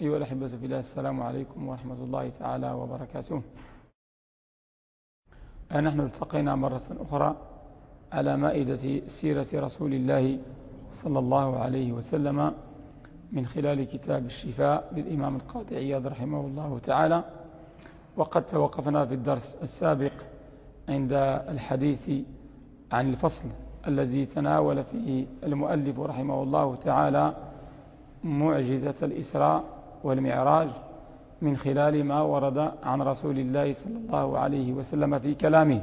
أيها الأحبة في الله السلام عليكم ورحمة الله تعالى وبركاته. نحن التقينا مرة أخرى على مائدة سيرة رسول الله صلى الله عليه وسلم من خلال كتاب الشفاء للإمام القاطع عياض رحمه الله تعالى. وقد توقفنا في الدرس السابق عند الحديث عن الفصل الذي تناول فيه المؤلف رحمه الله تعالى معجزة الإسراء والمعراج من خلال ما ورد عن رسول الله صلى الله عليه وسلم في كلامه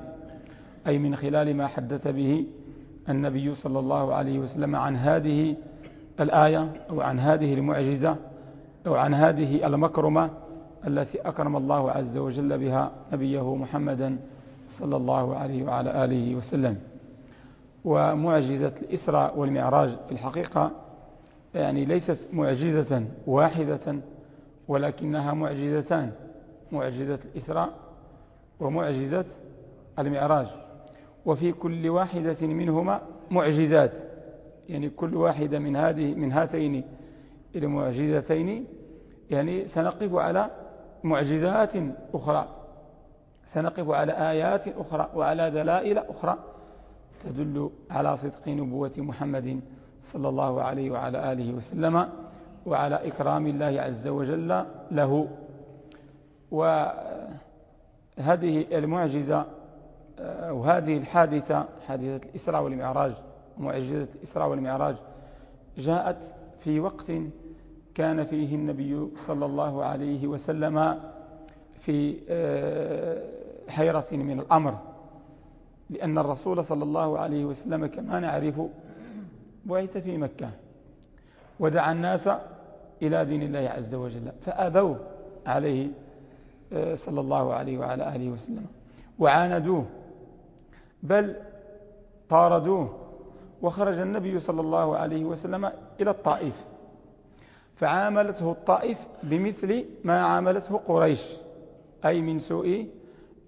أي من خلال ما حدث به النبي صلى الله عليه وسلم عن هذه الآية أو عن هذه المعجزة أو عن هذه المكرمة التي أكرم الله عز وجل بها نبيه محمدا صلى الله عليه وعلى آله وسلم. ومعجزة الإسراء والمعراج في الحقيقة يعني ليست معجزة واحدة ولكنها معجزتان. معجزة الإسراء ومعجزة المعراج. وفي كل واحدة منهما معجزات. يعني كل واحدة من هذه من هاتين المعجزتين يعني سنقف على معجزات أخرى. سنقف على آيات أخرى وعلى دلائل أخرى تدل على صدق نبوة محمد صلى الله عليه وعلى آله وسلم. وعلى إكرام الله عز وجل له. وهذه المعجزة وهذه الحادثة حادثة الإسراء والمعراج معجزة الإسراء والمعراج جاءت في وقت كان فيه النبي صلى الله عليه وسلم في آه، حيرة من الأمر. لأن الرسول صلى الله عليه وسلم كما نعرف بعث في مكة ودعا الناس إلى دين الله عز وجل. فأبوا عليه آه، صلى الله عليه وعلى آله وسلم. وعاندوه بل طاردوه. وخرج النبي صلى الله عليه وسلم إلى الطائف. فعاملته الطائف بمثل ما عاملته قريش أي من سوء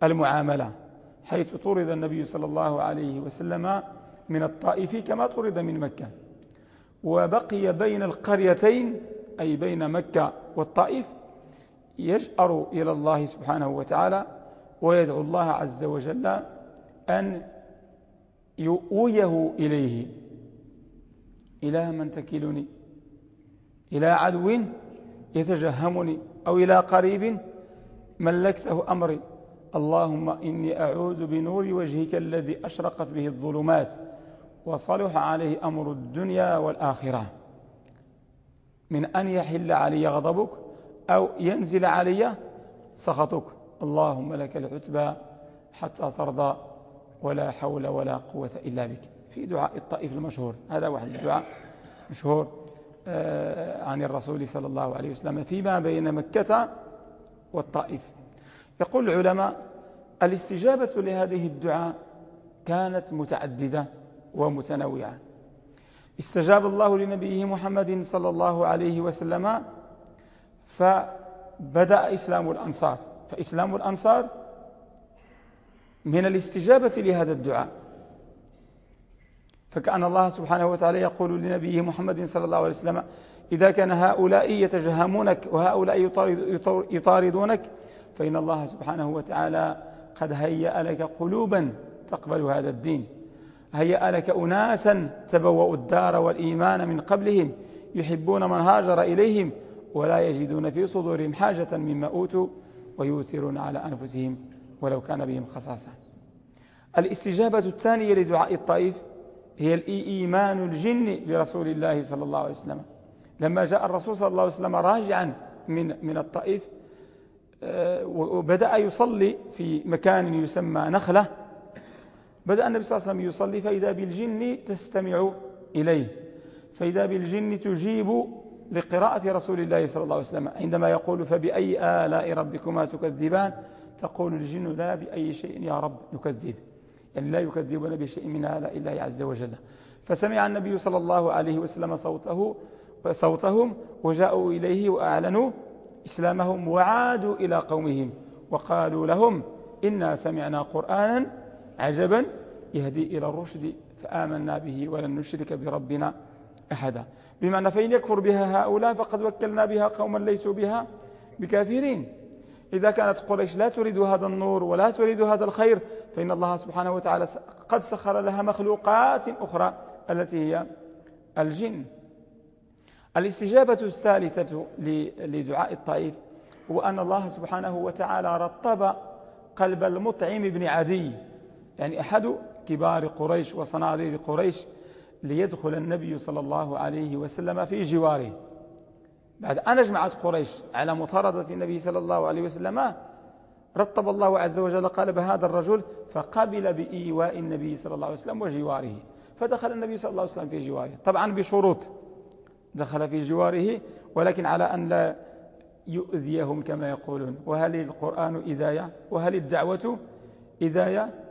المعاملة. حيث طرد النبي صلى الله عليه وسلم من الطائف كما طرد من مكة. وبقي بين القريتين أي بين مكة والطائف يجأر إلى الله سبحانه وتعالى ويدعو الله عز وجل أن يؤويه إليه. إلى من تكلني إلى عدو يتجهمني أو إلى قريب ملكته أمري. اللهم إني أعوذ بنور وجهك الذي أشرقت به الظلمات وصلح عليه أمر الدنيا والآخرة. من أن يحل علي غضبك أو ينزل علي سخطك. اللهم لك العتبى حتى ترضى ولا حول ولا قوة إلا بك. في دعاء الطائف المشهور هذا واحد الدعاء مشهور آه، عن الرسول صلى الله عليه وسلم فيما بين مكة والطائف. يقول العلماء الاستجابة لهذه الدعاء كانت متعددة ومتنوعة. استجاب الله لنبيه محمد صلى الله عليه وسلم فبدأ إسلام الأنصار. فإسلام الأنصار من الاستجابة لهذا الدعاء. فكأن الله سبحانه وتعالى يقول لنبيه محمد صلى الله عليه وسلم إذا كان هؤلاء يتجهمونك وهؤلاء يطاردونك فإن الله سبحانه وتعالى قد هيأ لك قلوبا تقبل هذا الدين. هيأ لك أناسا تبوأوا الدار والإيمان من قبلهم يحبون من هاجر إليهم ولا يجدون في صدورهم حاجة مما أوتوا ويؤثرون على أنفسهم ولو كان بهم خصاصة. الاستجابة الثانية لدعاء الطائف هي الإيمان الجن برسول الله صلى الله عليه وسلم. لما جاء الرسول صلى الله عليه وسلم راجعا من من الطائف آه، وبدأ يصلي في مكان يسمى نخلة بدأ النبي صلى الله عليه وسلم يصلي فإذا بالجن تستمع إليه. فإذا بالجن تجيب لقراءة رسول الله صلى الله عليه وسلم. عندما يقول فبأي آلاء ربكما تكذبان؟ تقول الجن لا بأي شيء يا رب نكذب. يعني لا يكذبون بشيء من آلاء الله عز وجل. فسمع النبي صلى الله عليه وسلم صوته صوتهم وجاءوا إليه وأعلنوا إسلامهم وعادوا إلى قومهم وقالوا لهم إنا سمعنا قرآنا عجبا يهدي إلى الرشد فآمنا به ولن نشرك بربنا أحدا. بمعنى فإن يكفر بها هؤلاء فقد وكلنا بها قوما ليسوا بها بكافرين. إذا كانت قريش لا تريد هذا النور ولا تريد هذا الخير فإن الله سبحانه وتعالى قد سخر لها مخلوقات أخرى التي هي الجن. الاستجابة الثالثة لدعاء الطائف هو أن الله سبحانه وتعالى رطب قلب المطعم بن عدي. يعني أحد كبار قريش وصناديد قريش ليدخل النبي صلى الله عليه وسلم في جواره. بعد أن أجمعت قريش على مطاردة النبي صلى الله عليه وسلم رطب الله عز وجل قلب هذا الرجل فقبل بإيواء النبي صلى الله عليه وسلم وجواره. فدخل النبي صلى الله عليه وسلم في جواره. طبعا بشروط. دخل في جواره ولكن على أن لا يؤذيهم كما يقولون. وهل القرآن إذاية؟ وهل الدعوة إذاية؟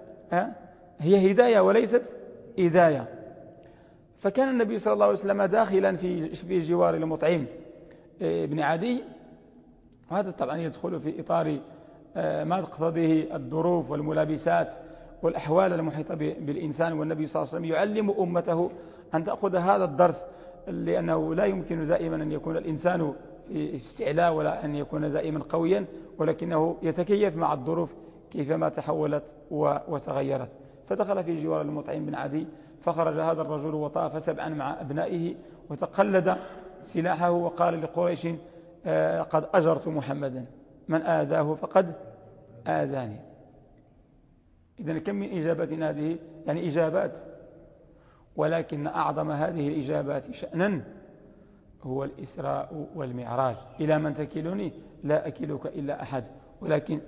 هي هداية وليست إذاية فكان النبي صلى الله عليه وسلم داخلا في في جوار المطعم آه، ابن عدي. وهذا طبعا يدخل في إطار ما تقتضيه الظروف والملابسات والأحوال المحيطة بالإنسان. والنبي صلى الله عليه وسلم يعلم أمته أن تأخذ هذا الدرس لأنه لا يمكن دائما أن يكون الإنسان في استعلاء ولا أن يكون دائما قويا ولكنه يتكيف مع الظروف كيفما تحولت وتغيرت. فدخل في جوار المطعم بن عدي فخرج هذا الرجل وطاف سبعا مع أبنائه وتقلد سلاحه وقال لقريش آه، قد أجرت محمدا. من آذاه فقد آذاني. إذا كم من إجابة هذه؟ يعني إجابات. ولكن أعظم هذه الإجابات شأنا هو الإسراء والمعراج. إلى من تكلني؟ لا أكلك إلا أحد. ولكن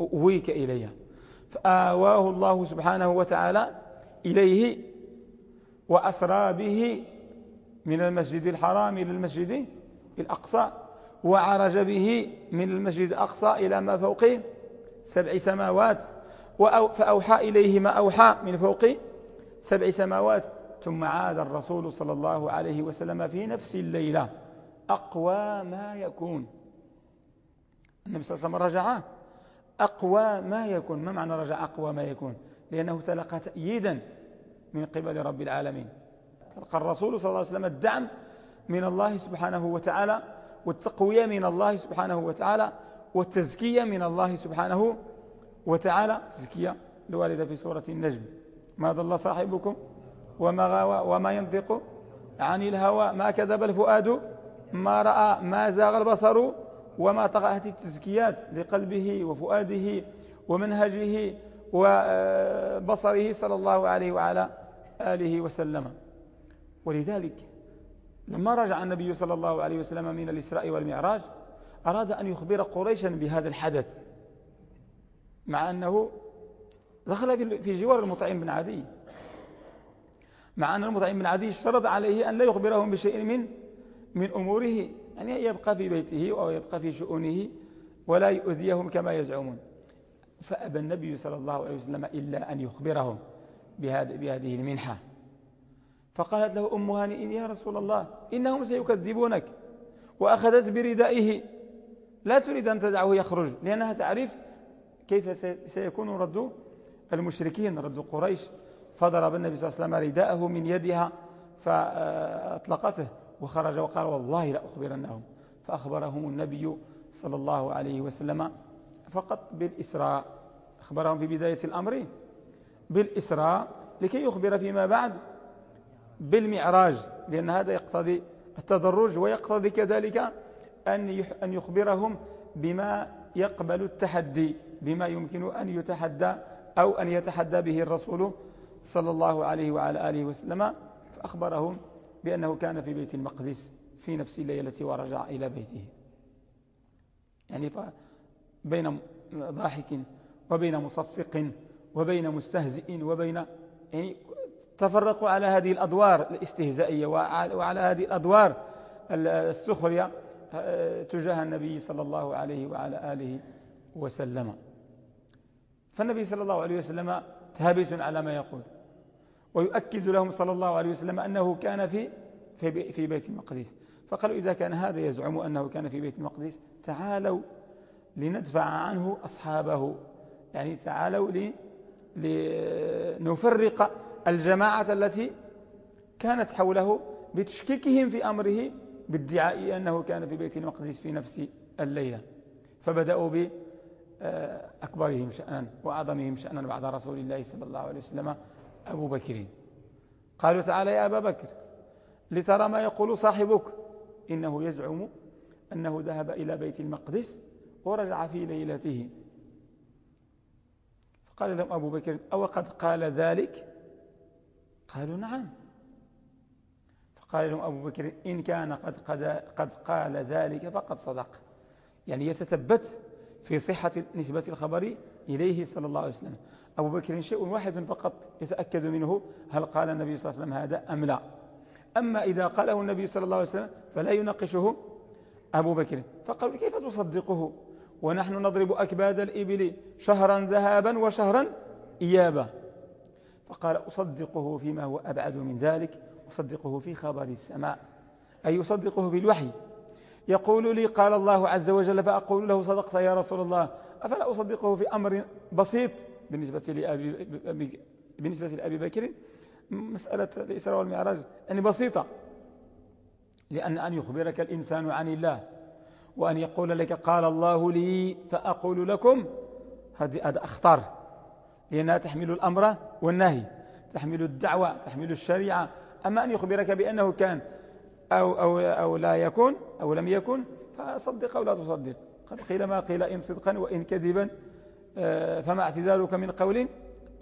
أويك إلي فآواه الله سبحانه وتعالى إليه وأسرى به من المسجد الحرام إلى المسجد الأقصى وعرج به من المسجد الأقصى إلى ما فوق سبع سماوات فأوحى إليه ما أوحى من فوق سبع سماوات. ثم عاد الرسول صلى الله عليه وسلم في نفس الليلة أقوى ما يكون. النبي صلى الله عليه وسلم رجع أقوى ما يكون. ما معنى رجع أقوى ما يكون؟ لأنه تلقى تأييدا من قبل رب العالمين. تلقى الرسول صلى الله عليه وسلم الدعم من الله سبحانه وتعالى والتقوية من الله سبحانه وتعالى والتزكية من الله سبحانه وتعالى. تزكية الوالدة في سورة النجم. ما ضل صاحبكم وما غاوى وما ينطق عن الهوى. ما كذب الفؤاد ما رأى ما زاغ البصر. وما هذه التزكيات لقلبه وفؤاده ومنهجه وبصره صلى الله عليه وعلى آله وسلم. ولذلك لما رجع النبي صلى الله عليه وسلم من الإسراء والمعراج أراد أن يخبر قريشا بهذا الحدث مع أنه دخل في جوار المطعم بن عدي. مع أن المطعم بن عدي اشترط عليه أن لا يخبرهم بشيء من من أموره. يعني يبقى في بيته أو يبقى في شؤونه ولا يؤذيهم كما يزعمون. فأبى النبي صلى الله عليه وسلم إلا أن يخبرهم بهذه المنحة. فقالت له أم هانئ يا رسول الله إنهم سيكذبونك. وأخذت بردائه. لا تريد أن تدعه يخرج لأنها تعرف كيف سيكون رد المشركين رد قريش. فضرب النبي صلى الله عليه وسلم رداءه من يدها فأطلقته. وخرج وقال والله لا أخبرنهم فأخبرهم النبي صلى الله عليه وسلم فقط بالإسراء. أخبرهم في بداية الأمر بالإسراء لكي يخبر فيما بعد بالمعراج لأن هذا يقتضي التدرج ويقتضي كذلك أن يخبرهم بما يقبل التحدي بما يمكن أن يتحدى أو أن يتحدى به الرسول صلى الله عليه وعلى آله وسلم. فأخبرهم بأنه كان في بيت المقدس في نفس الليلة ورجع إلى بيته. يعني بين ضاحك وبين مصفق وبين مستهزئ وبين يعني تفرقوا على هذه الأدوار الاستهزائية وعلى هذه الأدوار السخرية آه، تجاه النبي صلى الله عليه وعلى آله وسلم. فالنبي صلى الله عليه وسلم ثابت على ما يقول. ويؤكد لهم صلى الله عليه وسلم أنه كان في في بيت المقدس. فقالوا إذا كان هذا يزعم أنه كان في بيت المقدس تعالوا لندفع عنه أصحابه. يعني تعالوا لنفرق الجماعة التي كانت حوله بتشكيكهم في أمره بادعاء أنه كان في بيت المقدس في نفس الليلة. فبدأوا بأكبرهم شأنا وأعظمهم شأنا بعد رسول الله صلى الله عليه وسلم. أبو بكر. قالوا تعالى يا أبا بكر لترى ما يقول صاحبك. إنه يزعم أنه ذهب إلى بيت المقدس ورجع في ليلته. فقال لهم أبو بكر أو قد قال ذلك؟ قالوا نعم. فقال لهم أبو بكر إن كان قد, قد, قد قال ذلك فقد صدق. يعني يتثبت في صحة نسبة الخبر إليه صلى الله عليه وسلم. أبو بكر شيء واحد فقط يتأكد منه هل قال النبي صلى الله عليه وسلم هذا أم لا؟ أما إذا قاله النبي صلى الله عليه وسلم فلا يناقشه أبو بكر. فقالوا كيف تصدقه؟ ونحن نضرب أكباد الإبل شهرا ذهابا وشهرا إيابا. فقال أصدقه فيما هو أبعد من ذلك أصدقه في خبر السماء أي أصدقه في الوحي. يقول لي قال الله عز وجل فأقول له صدقت يا رسول الله أفلا أصدقه في أمر بسيط بالنسبة لأبي, بالنسبة لأبي بكر؟ مسألة الإسراء والمعراج. يعني بسيطة. لأن أن يخبرك الإنسان عن الله وأن يقول لك قال الله لي فأقول لكم. هذا أخطر لأنها تحمل الأمر والنهي تحمل الدعوة تحمل الشريعة. أما أن يخبرك بأنه كان أو, أو, أو لا يكون أو لم يكن فصدق أو لا تصدق. قد قيل ما قيل إن صدقا وإن كذبا آه، فما اعتذارك من قول؟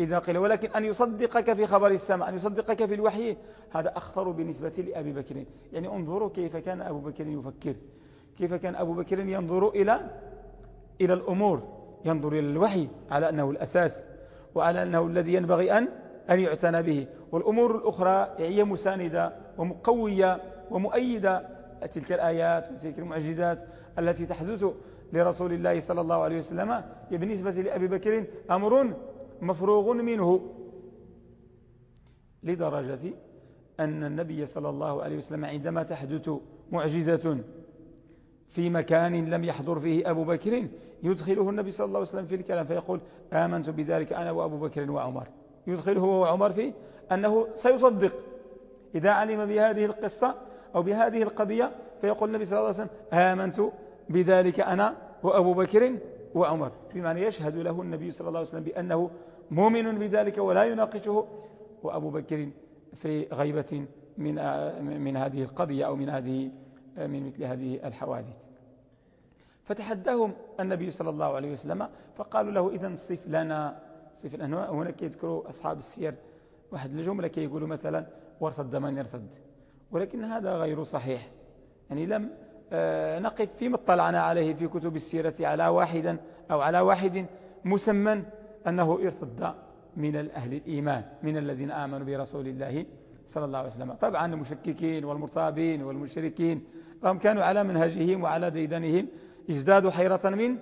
إذا قيل ولكن أن يصدقك في خبر السماء أن يصدقك في الوحي هذا أخطر بالنسبة لأبي بكر. يعني انظروا كيف كان أبو بكر يفكر. كيف كان أبو بكر ينظر إلى إلى الأمور؟ ينظر إلى الوحي على أنه الأساس وعلى أنه الذي ينبغي أن أن يعتنى به. والأمور الأخرى هي مساندة ومقوية ومؤيدة. تلك الآيات وتلك المعجزات التي تحدث لرسول الله صلى الله عليه وسلم. بالنسبة لأبي بكر أمر مفروغ منه. لدرجة أن النبي صلى الله عليه وسلم عندما تحدث معجزة في مكان لم يحضر فيه أبو بكر يدخله النبي صلى الله عليه وسلم في الكلام فيقول آمنت بذلك أنا وأبو بكر وعمر. يدخله هو وعمر فيه أنه سيصدق. إذا علم بهذه القصة أو بهذه القضية فيقول النبي صلى الله عليه وسلم آمنت بذلك أنا وأبو بكر وعمر بمعنى يشهد له النبي صلى الله عليه وسلم بأنه مؤمن بذلك ولا يناقشه. وأبو بكر في غيبة من من هذه القضية أو من هذه من مثل هذه الحوادث. فتحداهم النبي صلى الله عليه وسلم فقالوا له إذا صف لنا صف لنا. هنا كيذكروا أصحاب السير. واحد الجملة كيقولوا مثلا وارتد من يرتد ولكن هذا غير صحيح. يعني لم نقف فيما اطلعنا عليه في كتب السيرة على واحدا أو على واحد مسمى أنه ارتد من الأهل الإيمان من الذين آمنوا برسول الله صلى الله عليه وسلم. طبعا المشككين والمرتابين والمشركين رغم كانوا على منهجهم وعلى ديدنهم ازدادوا حيرة من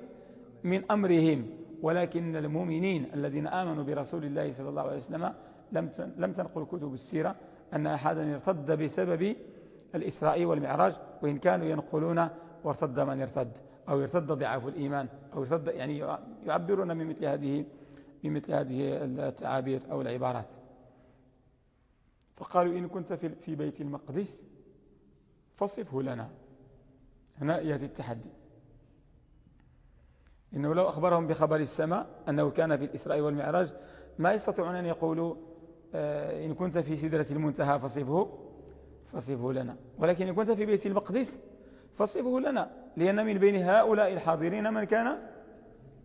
من أمرهم. ولكن المؤمنين الذين آمنوا برسول الله صلى الله عليه وسلم لم لم تنقل كتب السيرة أن أحدا ارتد بسبب الإسراء والمعراج وإن كانوا ينقلون وارتد من يرتد أو يرتد ضعاف الإيمان أو يرتد يعني يعبرون من مثل هذه من مثل هذه التعابير أو العبارات. فقالوا إن كنت في بيت المقدس فصفه لنا. هنا يأتي التحدي. إنه لو أخبرهم بخبر السماء أنه كان في الإسراء والمعراج ما يستطيعون أن يقولوا آه، إن كنت في سدرة المنتهى فصفه. فصفه لنا. ولكن إن كنت في بيت المقدس فصفه لنا لأن من بين هؤلاء الحاضرين من كان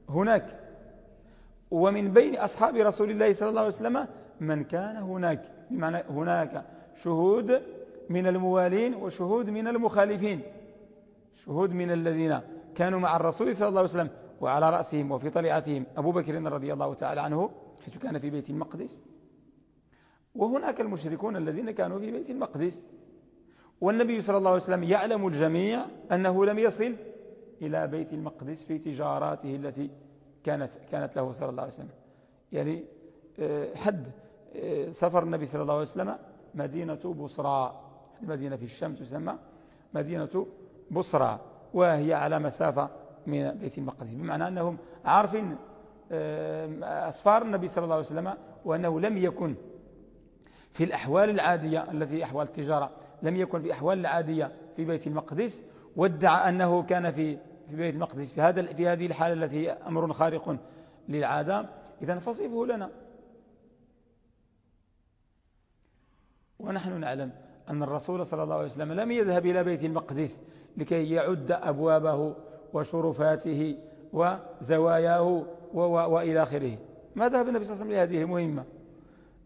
هناك. ومن بين أصحاب رسول الله صلى الله عليه وسلم من كان هناك. بمعنى هناك شهود من الموالين وشهود من المخالفين. شهود من الذين كانوا مع الرسول صلى الله عليه وسلم وعلى رأسهم وفي طليعتهم أبو بكر رضي الله تعالى عنه حيث كان في بيت المقدس. وهناك المشركون الذين كانوا في بيت المقدس. والنبي صلى الله عليه وسلم يعلم الجميع أنه لم يصل إلى بيت المقدس في تجاراته التي كانت كانت له صلى الله عليه وسلم. يعني آه، حد آه، سفر النبي صلى الله عليه وسلم مدينة بصرى. مدينة في الشام تسمى مدينة بصرى وهي على مسافة من بيت المقدس. بمعنى أنهم عارفين أسفار النبي صلى الله عليه وسلم وأنه لم يكن في الأحوال العادية التي أحوال التجارة لم يكن في أحوال العادية في بيت المقدس وادعى أنه كان في في بيت المقدس في هذا في هذه الحالة التي أمر خارق للعادة. إذا فصفه لنا. ونحن نعلم أن الرسول صلى الله عليه وسلم لم يذهب إلى بيت المقدس لكي يعد أبوابه وشرفاته وزواياه وإلى آخره. ما ذهب النبي صلى الله عليه وسلم لهذه المهمة؟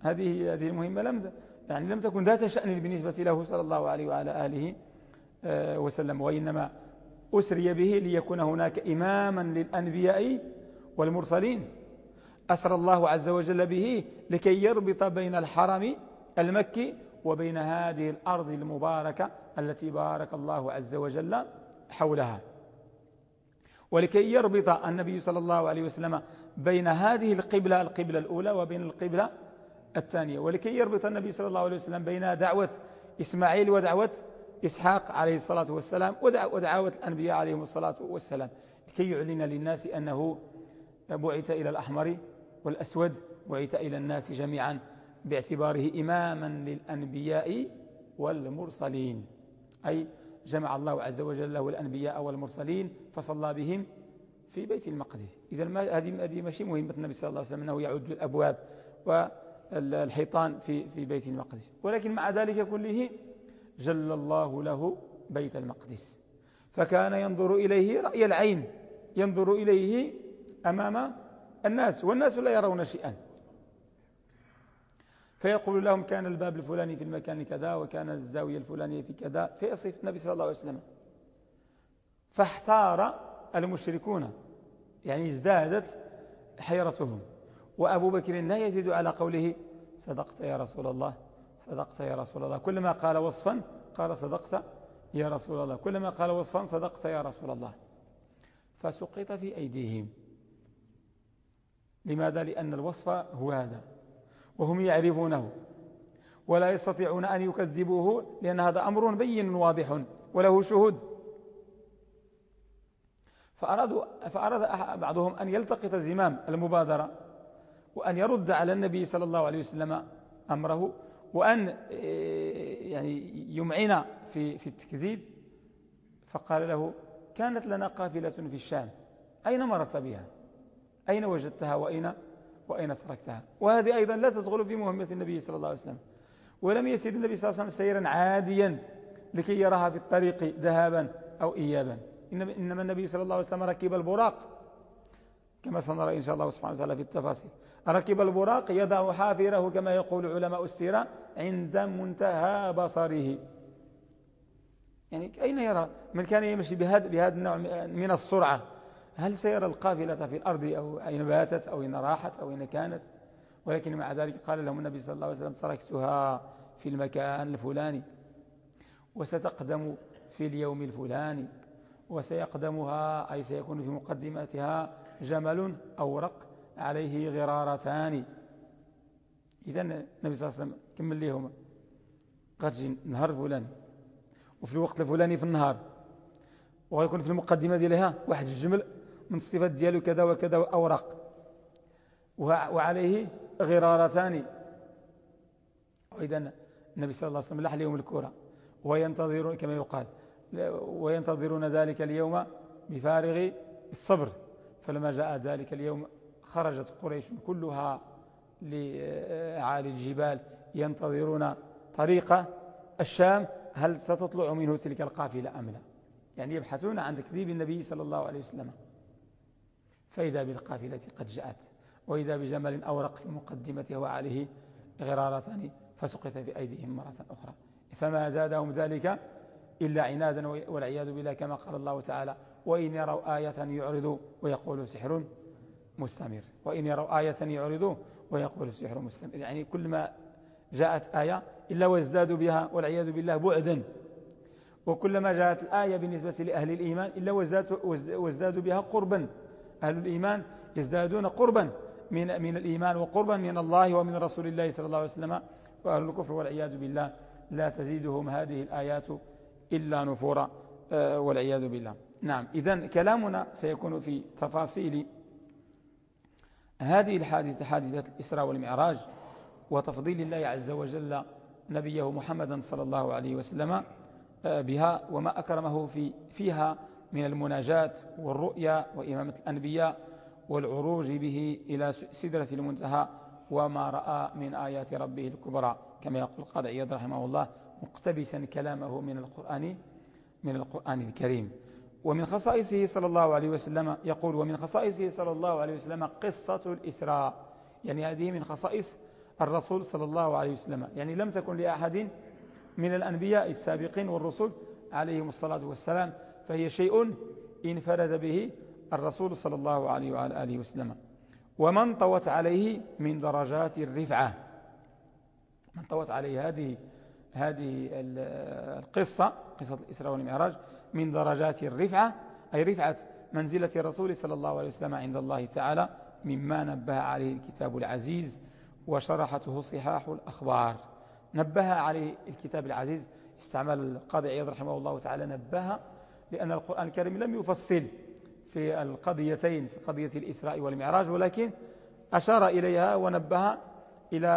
هذه هذه المهمة لم يعني لم تكن ذات شأن بالنسبة له صلى الله عليه وعلى آله آه، وسلم. وإنما أسري به ليكون هناك إماما للأنبياء والمرسلين. أسر الله عز وجل به لكي يربط بين الحرم المكي وبين هذه الأرض المباركة التي بارك الله عز وجل حولها. ولكي يربط النبي صلى الله عليه وسلم بين هذه القبلة القبلة الأولى وبين القبلة الثانية. ولكي يربط النبي صلى الله عليه وسلم بين دعوة إسماعيل ودعوة إسحاق عليه الصلاة والسلام ودعوة الأنبياء عليهم الصلاة والسلام. لكي يعلن للناس أنه بعث إلى الأحمر والأسود بعث إلى الناس جميعا باعتباره إماما للأنبياء والمرسلين. أي جمع الله عز وجل له الأنبياء والمرسلين فصلى بهم في بيت المقدس. إذا هذه ماشي مهمة النبي صلى الله عليه وسلم أنه يعد الأبواب. والحيطان في في بيت المقدس. ولكن مع ذلك كله جل الله له بيت المقدس. فكان ينظر إليه رأي العين ينظر إليه أمام الناس والناس لا يرون شيئا. فيقول لهم كان الباب الفلاني في المكان كذا وكان الزاوية الفلانية في كذا. فيصف النبي صلى الله عليه وسلم. فاحتار المشركون يعني ازدادت حيرتهم. وأبو بكر لا يزيد على قوله صدقت يا رسول الله صدقت يا رسول الله. كلما قال وصفا قال صدقت يا رسول الله. كلما قال وصفا صدقت يا رسول الله. فسقط في أيديهم. لماذا؟ لأن الوصف هو هذا. وهم يعرفونه. ولا يستطيعون أن يكذبوه لأن هذا أمر بين واضح وله شهود. فأرادوا فأراد بعضهم أن يلتقط زمام المبادرة. وأن يرد على النبي صلى الله عليه وسلم أمره وأن يعني يمعن في في التكذيب فقال له كانت لنا قافلة في الشام. أين مرت بها؟ أين وجدتها؟ وأين وأين تركتها وهذه أيضا لا تدخل في مهمة النبي صلى الله عليه وسلم. ولم يسير النبي صلى الله عليه وسلم سيرا عاديا لكي يراها في الطريق ذهابا أو إيابا. إنما النبي صلى الله عليه وسلم ركب البراق كما سنرى إن شاء الله سبحانه وتعالى في التفاصيل. ركب البراق يضع حافره كما يقول علماء السيرة عند منتهى بصره. يعني أين يرى؟ من كان يمشي بهذا بهذا النوع من السرعة. هل سيرى القافلة في الأرض أو أين باتت أو أين راحت أو أين كانت؟ ولكن مع ذلك قال لهم النبي صلى الله عليه وسلم تركتها في المكان الفلاني. وستقدم في اليوم الفلاني. وسيقدمها أي سيكون في مقدمتها جمل أورق عليه غرارتان. إذا النبي صلى الله عليه وسلم كمل ليهما. غتجي نهار الفلاني وفي الوقت الفلاني في النهار وغيكون في المقدمة ديالها واحد الجمل من الصفات ديالو كذا وكذا أوراق وعليه غرارتان. وإذا النبي صلى الله عليه وسلم لح اليوم الكرة وينتظرون كما يقال وينتظرون ذلك اليوم بفارغ الصبر. فلما جاء ذلك اليوم خرجت قريش كلها لعالي الجبال ينتظرون طريق الشام هل ستطلع منه تلك القافلة أم لا؟ يعني يبحثون عن تكذيب النبي صلى الله عليه وسلم. فإذا بالقافلة قد جاءت وإذا بجمل أورق في مقدمته وعليه غرارتان فسقط في أيديهم مرة أخرى. فما زادهم ذلك إلا عنادا والعياذ بالله كما قال الله تعالى وإن يروا آية يعرضوا ويقولوا سحر مستمر. وإن يروا آية يعرضوا ويقولوا سحر مستمر. يعني كل ما جاءت آية إلا وازدادوا بها والعياذ بالله بعدا. وكلما جاءت الآية بالنسبة لأهل الإيمان إلا وازدادوا بها قربا. أهل الإيمان يزدادون قربا من, من الإيمان وقربا من الله ومن رسول الله صلى الله عليه وسلم وأهل الكفر والعياذ بالله. لا تزيدهم هذه الآيات إلا نفورا. آه، والعياذ بالله. نعم إذا كلامنا سيكون في تفاصيل هذه الحادثة حادثة الإسراء والمعراج وتفضيل الله عز وجل نبيه محمدا صلى الله عليه وسلم آه، بها وما أكرمه في فيها من المناجاة والرؤيا وإمامة الأنبياء والعروج به إلى سدرة المنتهى وما رأى من آيات ربه الكبرى. كما يقول القاضي عياض رحمه الله مقتبسا كلامه من القرآن من القرآن الكريم. ومن خصائصه صلى الله عليه وسلم يقول ومن خصائصه صلى الله عليه وسلم قصة الإسراء. يعني هذه من خصائص الرسول صلى الله عليه وسلم. يعني لم تكن لأحد من الأنبياء السابقين والرسل عليهم الصلاة والسلام فهي شيء انفرد به الرسول صلى الله عليه وعلى آله وسلم. ومن طوت عليه من درجات الرفعة. من طوت عليه هذه هذه القصة قصة الإسراء والمعراج من درجات الرفعة أي رفعة منزلة الرسول صلى الله عليه وسلم عند الله تعالى مما نبه عليه الكتاب العزيز وشرحته صحاح الأخبار. نبه عليه الكتاب العزيز. استعمل القاضي عياض رحمه الله تعالى نبه لأن القرآن الكريم لم يفصل في القضيتين في قضية الإسراء والمعراج ولكن أشار إليها ونبه إلى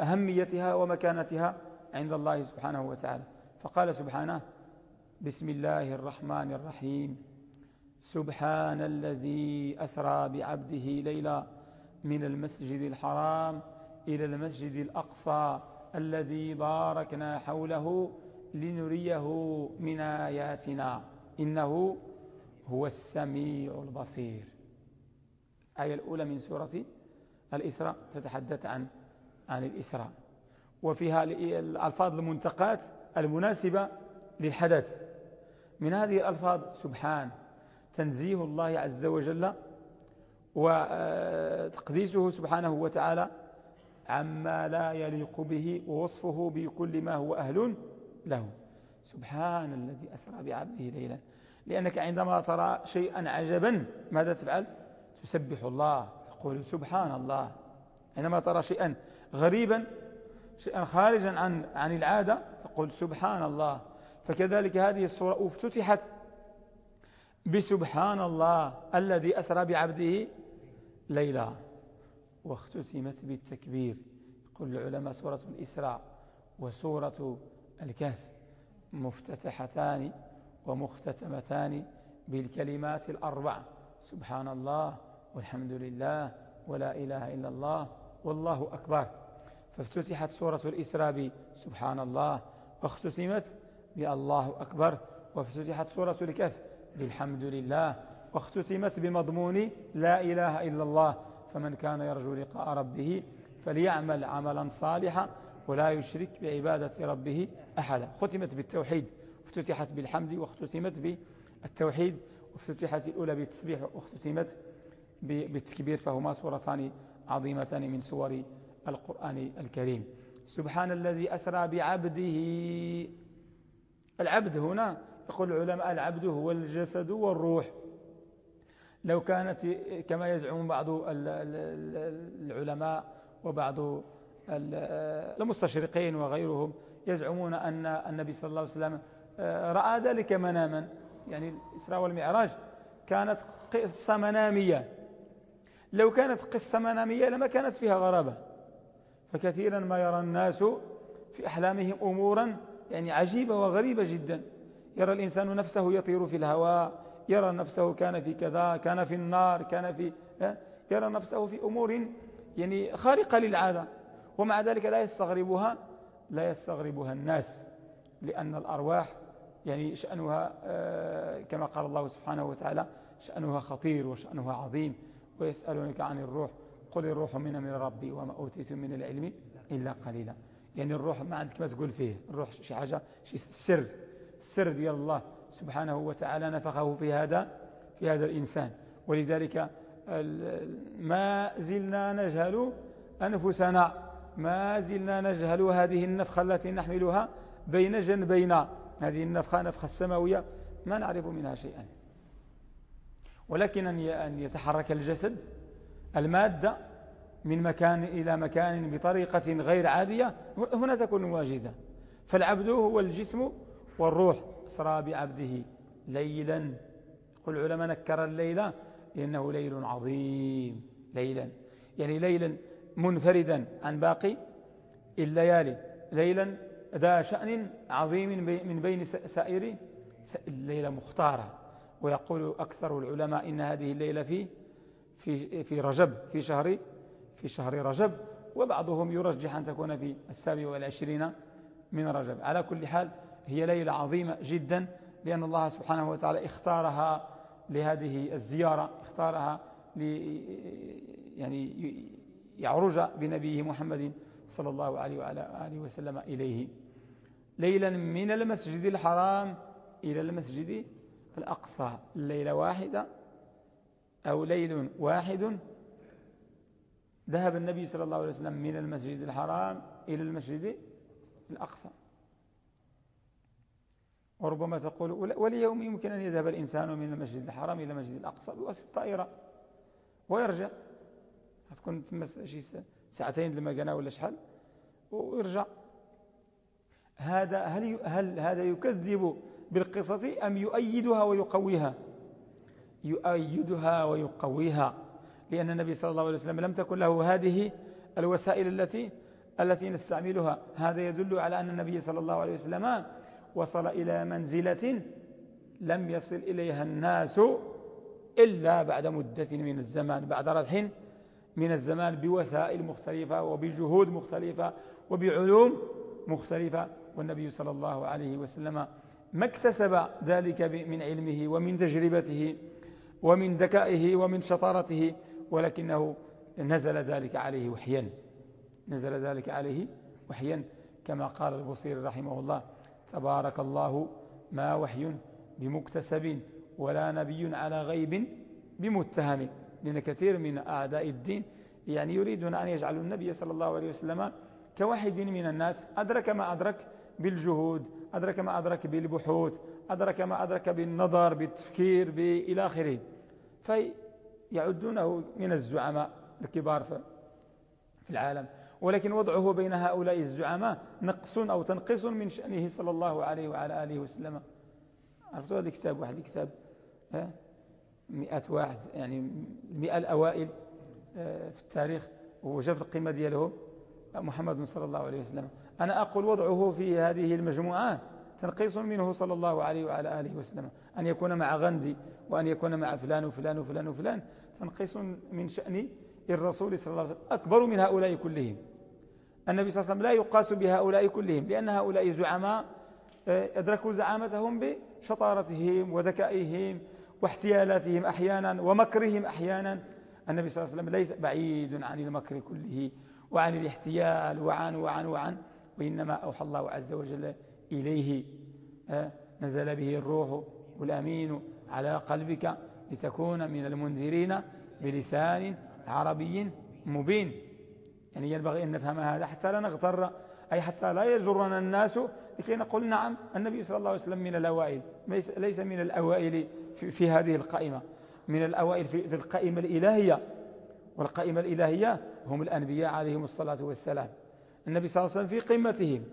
أهميتها ومكانتها عند الله سبحانه وتعالى. فقال سبحانه بسم الله الرحمن الرحيم. سبحان الذي أسرى بعبده ليلا من المسجد الحرام إلى المسجد الأقصى الذي باركنا حوله لنريه من آياتنا. إنه هو السميع البصير. الآية الأولى من سورة الإسراء تتحدث عن عن الإسراء. وفيها الألفاظ المنتقات المناسبة للحدث. من هذه الألفاظ سبحان تنزيه الله عز وجل وتقديسه سبحانه وتعالى عما لا يليق به ووصفه بكل ما هو أهل له. سبحان الذي أسرى بعبده ليلا. لأنك عندما ترى شيئا عجبا ماذا تفعل؟ تسبح الله تقول سبحان الله. عندما ترى شيئا غريبا شيئا خارجا عن عن العادة تقول سبحان الله فكذلك هذه الصورة افتتحت بسبحان الله الذي أسرى بعبده ليلا واختتمت بالتكبير. يقول العلماء سورة الإسراء وسورة الكهف مفتتحتان ومختتمتان بالكلمات الأربع. سبحان الله والحمد لله ولا إله إلا الله والله أكبر. فافتتحت سورة الإسراء بسبحان الله واختتمت بالله أكبر وافتتحت سورة الكهف بالحمد لله واختتمت بمضمون لا إله إلا الله فمن كان يرجو لقاء ربه فليعمل عملا صالحا ولا يشرك بعبادة ربه أحدا. ختمت بالتوحيد افتتحت بالحمد واختتمت بالتوحيد وافتتحت الأولى بالتسبيح واختتمت بالتكبير فهما سورتان عظيمتان من سور القرآن الكريم. سبحان الذي أسرى بعبده. العبد هنا يقول العلماء العبد هو الجسد والروح. لو كانت كما يزعم بعض العلماء وبعض المستشرقين وغيرهم يزعمون أن النبي صلى الله عليه وسلم آه، رأى ذلك مناما. يعني الإسراء والمعراج كانت قصة منامية. لو كانت قصة منامية لما كانت فيها غرابة. فكثيرا ما يرى الناس في أحلامهم أمورا يعني عجيبة وغريبة جدا. يرى الإنسان نفسه يطير في الهواء يرى نفسه كان في كذا كان في النار كان في يرى نفسه في أمور يعني خارقة للعادة. ومع ذلك لا يستغربها لا يستغربها الناس لأن الأرواح يعني شأنها آه، كما قال الله سبحانه وتعالى شأنها خطير وشأنها عظيم ويسألونك عن الروح. قل الروح من من ربي وما أوتيتم من العلم إلا قليلا. يعني الروح ما عندك ما تقول فيه. الروح شي حاجة شي سر. السر ديال الله سبحانه وتعالى نفخه في هذا في هذا الإنسان. ولذلك ما زلنا نجهل أنفسنا ما زلنا نجهل هذه النفخة التي نحملها بين جنبينا. هذه النفخة نفخة السماوية ما نعرف منها شيئا. ولكن أن يتحرك الجسد المادة من مكان إلى مكان بطريقة غير عادية هنا تكون معجزة فالعبد هو الجسم والروح. أسرى بعبده ليلا. يقول العلماء نكر الليلة لأنه ليل عظيم. ليلا. يعني ليلا منفردا عن باقي الليالي. ليلا ذا شأن عظيم من بين سائر الليلة مختارة. ويقول أكثر العلماء إن هذه الليلة في في في رجب في شهر في شهر رجب وبعضهم يرجح أن تكون في السابع والعشرين من رجب. على كل حال هي ليلة عظيمة جدا لأن الله سبحانه وتعالى اختارها لهذه الزيارة اختارها لي يعني يعرج بنبيه محمد صلى الله عليه وعلى آله وسلم إليه. ليلا من المسجد الحرام إلى المسجد الأقصى. ليلة واحدة أو ليل واحد. ذهب النبي صلى الله عليه وسلم من المسجد الحرام إلى المسجد الأقصى. وربما تقول واليوم يمكن أن يذهب الإنسان من المسجد الحرام إلى المسجد الأقصى بواسطة الطائرة ويرجع. تكون تم شي ساعتين لما قنا ولا شحال. ويرجع. هذا هل هل هذا يكذب بالقصة أم يؤيدها ويقويها؟ يؤيدها ويقويها. لأن النبي صلى الله عليه وسلم لم تكن له هذه الوسائل التي التي نستعملها. هذا يدل على أن النبي صلى الله عليه وسلم وصل إلى منزلة لم يصل إليها الناس إلا بعد مدة من الزمان بعد ردح من الزمان بوسائل مختلفة وبجهود مختلفة وبعلوم مختلفة. والنبي صلى الله عليه وسلم ما اكتسب ذلك من علمه ومن تجربته. ومن ذكائه ومن شطارته ولكنه نزل ذلك عليه وحيا. نزل ذلك عليه وحيا كما قال البصير رحمه الله تبارك الله ما وحي بمكتسب ولا نبي على غيب بمتهم. لأن كثير من أعداء الدين يعني يريدون أن يجعلوا النبي صلى الله عليه وسلم كواحد من الناس. أدرك ما أدرك بالجهود أدرك ما أدرك بالبحوث أدرك ما أدرك بالنظر بالتفكير إلى آخره. فيعدونه من الزعماء الكبار في العالم. ولكن وضعه بين هؤلاء الزعماء نقص أو تنقص من شأنه صلى الله عليه وعلى آله وسلم. عرفتوا هذا الكتاب؟ واحد الكتاب مئة واحد يعني المئة الأوائل آه، في التاريخ وجاء في القيمة ديالهم. محمد صلى الله عليه وسلم. أنا أقول وضعه في هذه المجموعة تنقيص منه صلى الله عليه وعلى آله وسلم. أن يكون مع غندي وأن يكون مع فلان وفلان وفلان وفلان. تنقيص من شأن الرسول صلى الله عليه وسلم. أكبر من هؤلاء كلهم. النبي صلى الله عليه وسلم لا يقاس بهؤلاء كلهم لأن هؤلاء زعماء آه، أدركوا زعامتهم بشطارتهم وذكائهم واحتيالاتهم أحيانا ومكرهم أحيانا. النبي صلى الله عليه وسلم ليس بعيد عن المكر كله وعن الاحتيال وعن وعن وعن وإنما أوحى الله عز وجل إليه آه، نزل به الروح والأمين على قلبك لتكون من المنذرين بلسان عربي مبين. يعني ينبغي أن نفهم هذا حتى لا نغتر أي حتى لا يجرنا الناس لكي نقول نعم النبي صلى الله عليه وسلم من الأوائل ليس من الأوائل في, في هذه القائمة. من الأوائل في, في القائمة الإلهية. والقائمة الإلهية هم الأنبياء عليهم الصلاة والسلام. النبي صلى الله عليه وسلم في قمتهم.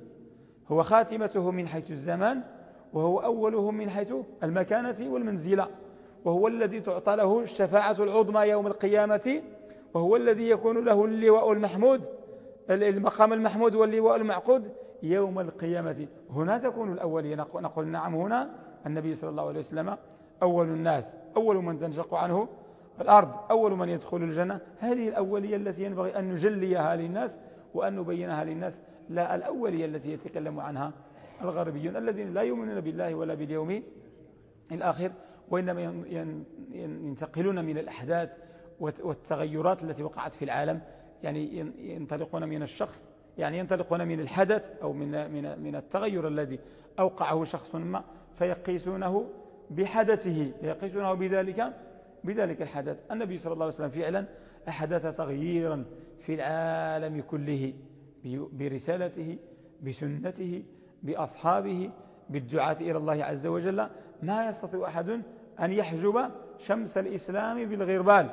هو خاتمته من حيث الزمان وهو أولهم من حيث المكانة والمنزلة وهو الذي تعطى له الشفاعة العظمى يوم القيامة وهو الذي يكون له اللواء المحمود المقام المحمود واللواء المعقود يوم القيامة. هنا تكون الأولية. نقول نعم هنا النبي صلى الله عليه وسلم أول الناس أول من تنشق عنه الأرض أول من يدخل الجنة. هذه الأولية التي ينبغي أن نجليها للناس وأن نبينها للناس لا الأولية التي يتكلم عنها الغربيون الذين لا يؤمنون بالله ولا باليوم الآخر وإنما ينتقلون من الأحداث والتغيرات التي وقعت في العالم. يعني ينطلقون من الشخص يعني ينطلقون من الحدث أو من من من التغير الذي أوقعه شخص ما فيقيسونه بحدثه يقيسونه بذلك بذلك الحدث. النبي صلى الله عليه وسلم فعلا أحدث تغييرا في العالم كله برسالته بسنته بأصحابه بالدعاة إلى الله عز وجل. ما يستطيع أحد أن يحجب شمس الإسلام بالغربال.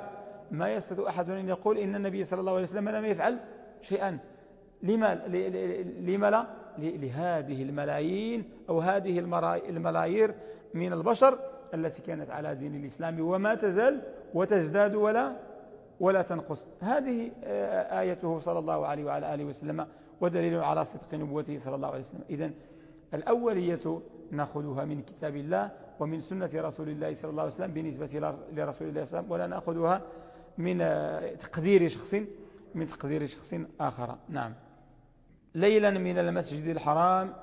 ما يستطيع أحد أن يقول إن النبي صلى الله عليه وسلم لم يفعل شيئا. لما, لما لا؟ لهذه الملايين أو هذه الملايير من البشر التي كانت على دين الإسلام وما تزال وتزداد ولا ولا تنقص. هذه آه، آيته صلى الله عليه وعلى آله وسلم ودليل على صدق نبوته صلى الله عليه وسلم. إذن الأولية نأخذها من كتاب الله ومن سنة رسول الله صلى الله عليه وسلم بالنسبة لرسول الله صلى الله عليه وسلم ولا نأخذها من آه، تقدير شخص من تقدير شخص آخر. نعم. ليلا من المسجد الحرام.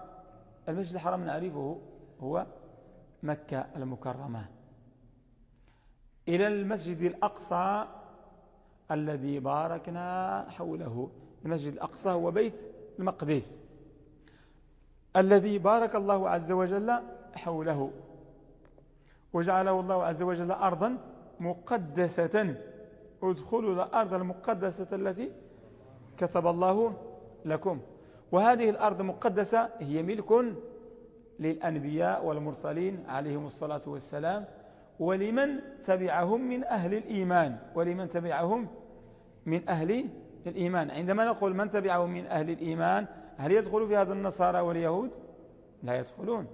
المسجد الحرام نعرفه هو مكة المكرمة. إلى المسجد الأقصى الذي باركنا حوله. المسجد الأقصى هو بيت المقدس. الذي بارك الله عز وجل حوله. وجعله الله عز وجل أرضا مقدسة. ادخلوا الأرض المقدسة التي كتب الله لكم. وهذه الأرض المقدسة هي ملك للأنبياء والمرسلين عليهم الصلاة والسلام. ولمن تبعهم من أهل الإيمان ولمن تبعهم من أهل الإيمان. عندما نقول من تبعهم من أهل الإيمان هل يدخل في هذا النصارى واليهود؟ لا يدخلون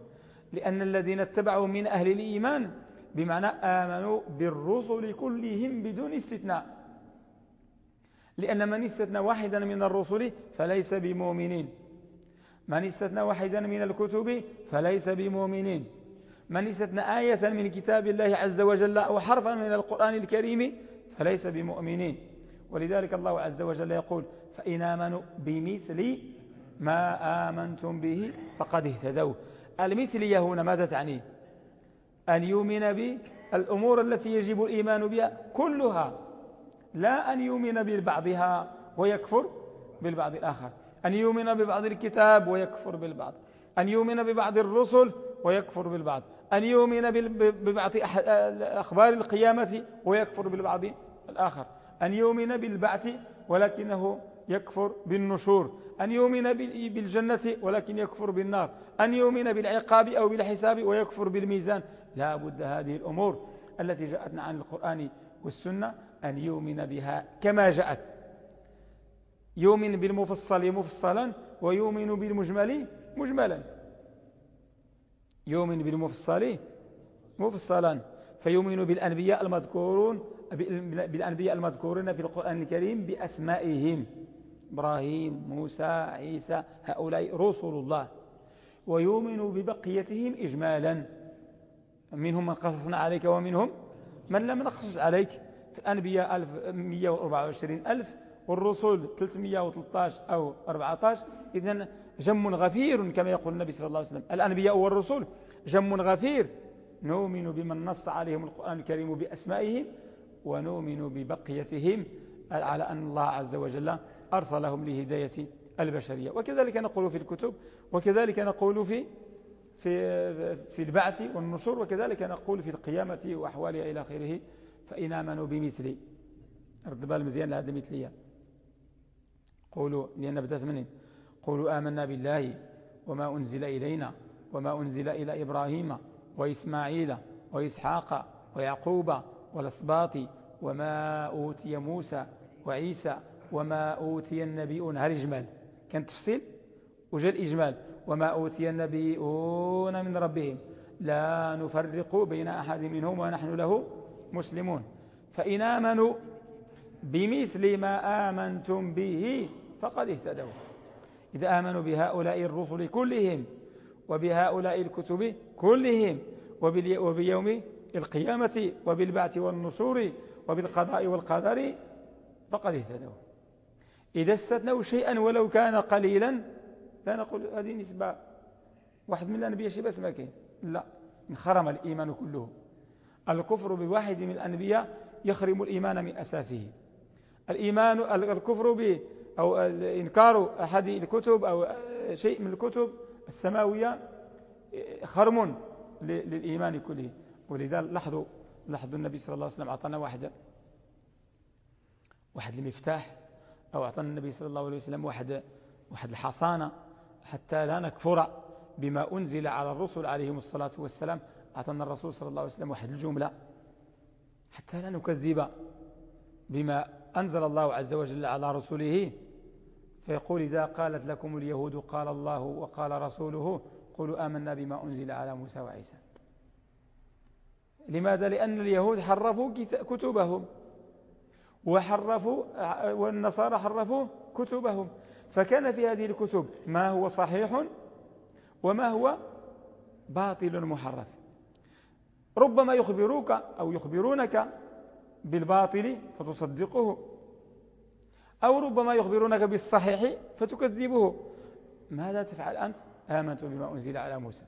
لأن الذين اتبعوا من أهل الإيمان بمعنى آمنوا بالرسل كلهم بدون استثناء. لأن من استثنى واحدا من الرسل فليس بمؤمنين. من استثنى واحدا من الكتب فليس بمؤمنين. من استثنى آية من كتاب الله عز وجل أو حرفا من القرآن الكريم فليس بمؤمنين. ولذلك الله عز وجل يقول فإن آمنوا بمثل ما آمنتم به فقد اهتدوا. المثلية هنا ماذا تعني؟ أن يؤمن بالأمور التي يجب الإيمان بها كلها لا أن يؤمن ببعضها ويكفر بالبعض الآخر. أن يؤمن ببعض الكتاب ويكفر بالبعض. أن يؤمن ببعض الرسل ويكفر بالبعض. أن يؤمن ببعض أخبار القيامة ويكفر بالبعض الآخر. أن يؤمن بالبعث ولكنه يكفر بالنشور. أن يؤمن بالجنة ولكن يكفر بالنار. أن يؤمن بالعقاب أو بالحساب ويكفر بالميزان. لا بد هذه الأمور التي جاءتنا عن القرآن والسنة أن يؤمن بها كما جاءت. يؤمن بالمفصل مفصلا ويؤمن بالمجمل مجملا. يؤمن بالمفصل مفصلا. فيؤمن بالأنبياء المذكورون بالأنبياء المذكورين في القرآن الكريم بأسمائهم. إبراهيم موسى عيسى هؤلاء رسل الله. ويؤمن ببقيتهم إجمالا. منهم من قصصنا عليك ومنهم من لم نقصص عليك. في الأنبياء 124 ألف والرسل 313 أو 14 إذن جم غفير كما يقول النبي صلى الله عليه وسلم. الأنبياء والرسل جم غفير. نؤمن بمن نص عليهم القرآن الكريم بأسمائهم ونؤمن ببقيتهم على أن الله عز وجل أرسلهم لهداية البشرية. وكذلك نقول في الكتب وكذلك نقول في في في البعث والنشور وكذلك نقول في القيامة وأحوالها إلى آخره. فإن آمنوا بمثل رد بال مزيان لهذا مثلية قولوا لأن بدأت منين؟ قولوا آمنا بالله وما أنزل إلينا وما أنزل إلى إبراهيم وإسماعيل وإسحاق ويعقوب والأسباط وما أوتي موسى وعيسى وما أوتي النبيون. هل إجمال؟ كان تفصيل؟ وجاء الإجمال. وما أوتي النبيون من ربهم. لا نفرق بين أحد منهم ونحن له مسلمون. فإن آمنوا بمثل ما آمنتم به فقد اهتدوا. إذا آمنوا بهؤلاء الرسل كلهم وبهؤلاء الكتب كلهم وبيوم القيامة وبالبعث والنصور وبالقضاء والقدر فقد اهتدوا. إذا استثنوا شيئا ولو كان قليلا لا نقول هذه نسبة واحد من الأنبياء شيء بس ما كان لا انخرم الإيمان كله. الكفر بواحد من الأنبياء يخرم الإيمان من أساسه. الإيمان الكفر أو إنكار أحد الكتب أو شيء من الكتب السماوية خرم للإيمان كله. ولذا لاحظوا لاحظوا النبي صلى الله عليه وسلم أعطانا واحد واحد المفتاح أو أعطانا النبي صلى الله عليه وسلم واحد واحد الحصانة حتى لا نكفر بما أنزل على الرسل عليهم الصلاة والسلام. أعطانا الرسول صلى الله عليه وسلم واحد الجملة حتى لا نكذب بما أنزل الله عز وجل على رسله. فيقول إذا قالت لكم اليهود قال الله وقال رسوله قولوا آمنا بما أنزل على موسى وعيسى. لماذا؟ لأن اليهود حرفوا كتبهم. وحرفوا والنصارى حرفوا كتبهم. فكان في هذه الكتب ما هو صحيح وما هو باطل محرف. ربما يخبروك أو يخبرونك بالباطل فتصدقه. أو ربما يخبرونك بالصحيح فتكذبه. ماذا تفعل أنت؟ آمنت بما أنزل على موسى.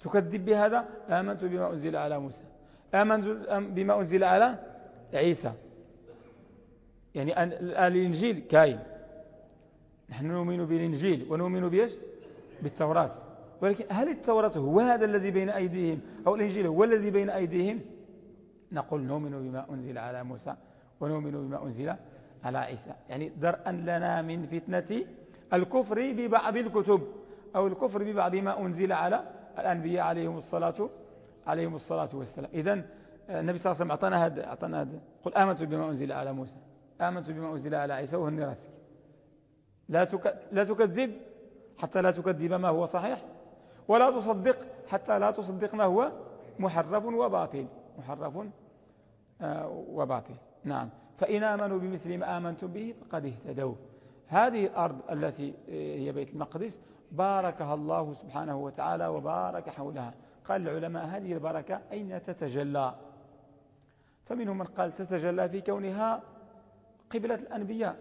تكذب بهذا؟ آمنت بما أنزل على موسى. آمنت بما أنزل على عيسى. يعني الإنجيل كاين. نحن نؤمن بالإنجيل. ونؤمن بيش بالتوراة. ولكن هل التوراة هو هذا الذي بين أيديهم؟ أو الإنجيل هو الذي بين أيديهم؟ نقول نؤمن بما أنزل على موسى. ونؤمن بما أنزل على عيسى. يعني درءا لنا من فتنة الكفر ببعض الكتب أو الكفر ببعض ما أنزل على الأنبياء عليهم الصلاة عليهم الصلاة والسلام. إذن آه، النبي صلى الله عليه وسلم أعطانا هذا أعطانا هذا. قل آمنت بما أنزل على موسى آمنت بما أنزل على عيسى وهن راسك لا لا تكذب حتى لا تكذب ما هو صحيح ولا تصدق حتى لا تصدق ما هو محرف وباطل. محرف آه، وباطل. نعم. فإن آمنوا بمثل ما آمنتم به فقد اهتدوا. هذه الأرض التي آه، هي بيت المقدس باركها الله سبحانه وتعالى وبارك حولها. قال العلماء هذه البركة أين تتجلى؟ فمنهم من قال تتجلى في كونها قبلة الأنبياء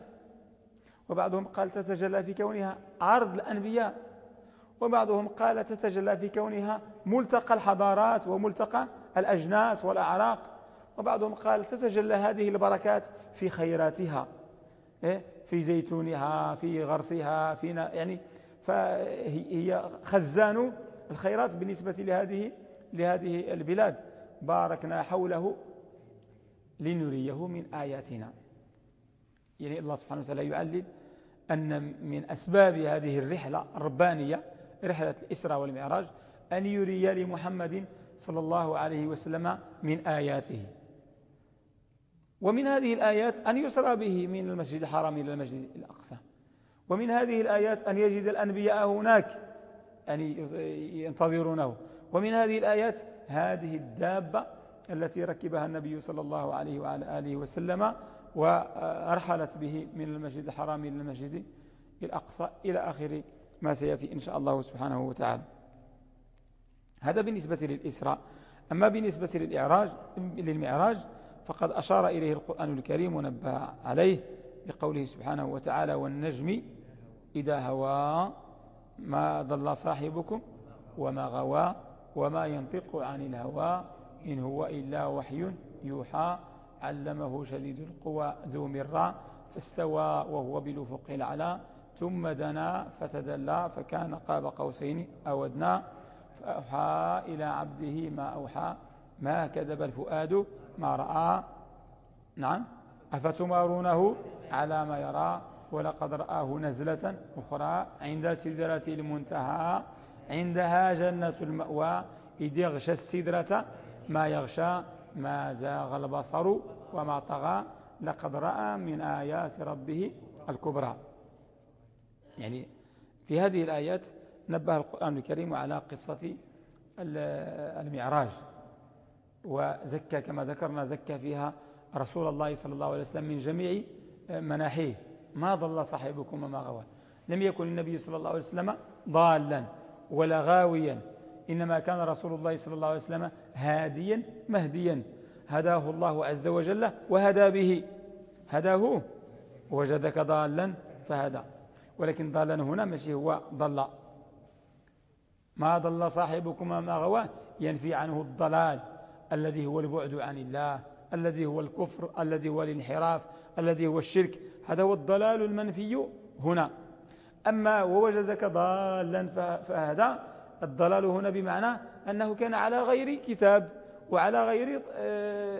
وبعضهم قال تتجلى في كونها عرض الأنبياء وبعضهم قال تتجلى في كونها ملتقى الحضارات وملتقى الأجناس والأعراق. وبعضهم قال تتجلى هذه البركات في خيراتها إيه؟ في زيتونها في غرسها في يعني فهي خزان الخيرات بالنسبة لهذه لهذه البلاد. باركنا حوله لنريه من آياتنا. يعني الله سبحانه وتعالى يعلل أن من أسباب هذه الرحلة الربانية رحلة الإسراء والمعراج أن يري لمحمد صلى الله عليه وسلم من آياته. ومن هذه الآيات أن يسرى به من المسجد الحرام إلى المسجد الأقصى. ومن هذه الآيات أن يجد الأنبياء هناك أن ينتظرونه. ومن هذه الآيات هذه الدابة التي ركبها النبي صلى الله عليه وعلى آله وسلم وأرحلت به من المسجد الحرام إلى المسجد الأقصى إلى آخر ما سيأتي إن شاء الله سبحانه وتعالى. هذا بالنسبة للإسراء. أما بالنسبة للإعراج للمعراج فقد أشار إليه القرآن الكريم ونبه عليه بقوله سبحانه وتعالى والنجم إذا هوى ما ضل صاحبكم وما غوى وما ينطق عن الهوى إن هو إلا وحي يوحى علمه شديد القوى ذو مرة فاستوى وهو بالأفق العلى ثم دنا فتدلى فكان قاب قوسين أودنا فأوحى إلى عبده ما أوحى ما كذب الفؤاد ما رأى نعم أفتمارونه على ما يرى؟ ولقد رآه نزلة أخرى عند سدرة المنتهى عندها جنة المأوى إذ يغشى السدرة. ما يغشى ما زاغ البصر وما طغى. لقد رأى من آيات ربه الكبرى. يعني في هذه الآيات نبه القرآن الكريم على قصة المعراج. وزكى كما ذكرنا زكى فيها رسول الله صلى الله عليه وسلم من جميع مناحيه. ما ضل صاحبكم وما غوى. لم يكن النبي صلى الله عليه وسلم ضالا ولا غاويا إنما كان رسول الله صلى الله عليه وسلم هاديا مهديا. هداه الله عز وجل وهدى به. هداه وجدك ضالا فهدى. ولكن ضالا هنا ماشي هو ضل. ما ضل صاحبكم ما غوى ينفي عنه الضلال. الذي هو البعد عن الله الذي هو الكفر الذي هو الانحراف الذي هو الشرك. هذا هو الضلال المنفي هنا. أما ووجدك ضالا فهذا الضلال هنا بمعنى أنه كان على غير كتاب وعلى غير آه،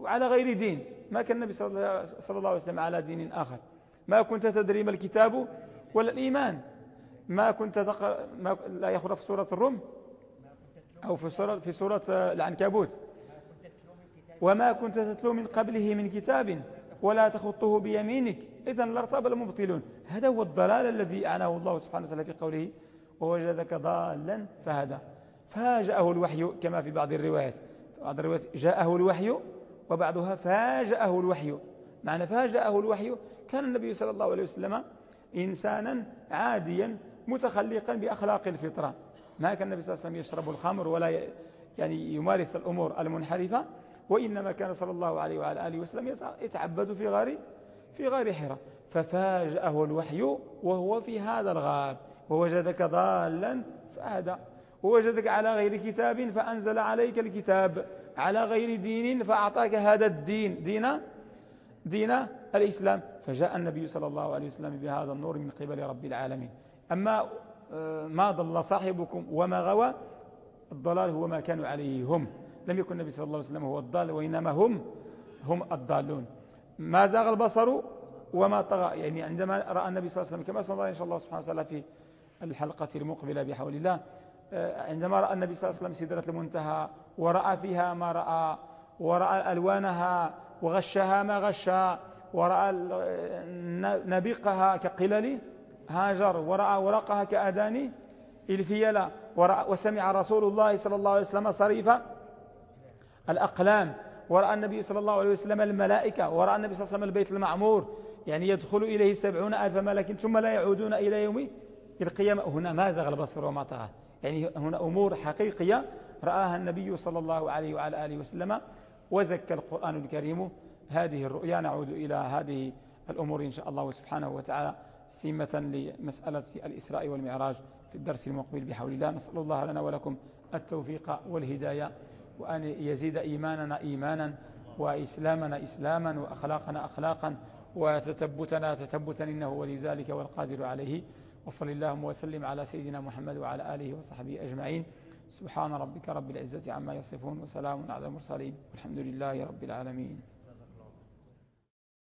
وعلى غير دين. ما كان النبي صلى الله عليه وسلم على دين آخر. ما كنت تدري ما الكتاب ولا الإيمان. ما كنت تقرأ ما لا يخرج في سورة الروم. أو في سورة, في سورة العنكبوت. وما كنت تتلو من قبله من كتاب ولا تخطه بيمينك. إذا لارتاب المبطلون. هذا هو الضلال الذي أعناه الله سبحانه وتعالى في قوله ووجدك ضالا فهدى فاجأه الوحي كما في بعض الروايات. بعض الروايات جاءه الوحي وبعضها فاجأه الوحي معنى فاجأه الوحي كان النبي صلى الله عليه وسلم إنسانا عاديا متخلقا بأخلاق الفطرة. ما كان النبي صلى الله عليه وسلم يشرب الخمر ولا يعني يمارس الأمور المنحرفة وإنما كان صلى الله عليه وعلى آله وسلم يتعبد في غار في غار حراء ففاجأه الوحي وهو في هذا الغار ووجدك ضالا فهدى. ووجدك على غير كتاب فأنزل عليك الكتاب. على غير دين فأعطاك هذا الدين. دين؟ دين الإسلام. فجاء النبي صلى الله عليه وسلم بهذا النور من قبل رب العالمين. أما ما ضل صاحبكم وما غوى. الضلال هو ما كانوا عليه هم. لم يكن النبي صلى الله عليه وسلم هو الضال وإنما هم هم الضالون. ما زاغ البصر وما طغى. يعني عندما رأى النبي صلى الله عليه وسلم كما سنرى إن شاء الله سبحانه وتعالى في الحلقة المقبلة بحول الله. آه، عندما رأى النبي صلى الله عليه وسلم سدرة المنتهى ورأى فيها ما رأى ورأى ألوانها وغشها ما غشا ورأى نبيقها كقلل هاجر ورأى ورقها كأداني الفيلة وسمع رسول الله صلى الله عليه وسلم صريف الأقلام ورأى النبي صلى الله عليه وسلم الملائكة ورأى النبي صلى الله عليه وسلم البيت المعمور يعني يدخل إليه سبعون ألف ملك ثم لا يعودون إلى يوم القيامة. هنا ما زغ البصر وما طغى. يعني هنا أمور حقيقية رآها النبي صلى الله عليه وعلى آله وسلم وزكى القرآن الكريم. هذه الرؤيا نعود إلى هذه الأمور إن شاء الله. سبحانه وتعالى سمة لمسألة الإسراء والمعراج في الدرس المقبل بحول الله. نسأل الله لنا ولكم التوفيق والهداية وأن يزيد إيماننا إيمانا وإسلامنا إسلاما وأخلاقنا أخلاقا وتثبتنا تثبتا إنه ولي ذلك والقادر عليه. وصل اللهم وسلم على سيدنا محمد وعلى آله وصحبه أجمعين. سبحان ربك رب العزة عما يصفون وسلام على المرسلين والحمد لله رب العالمين.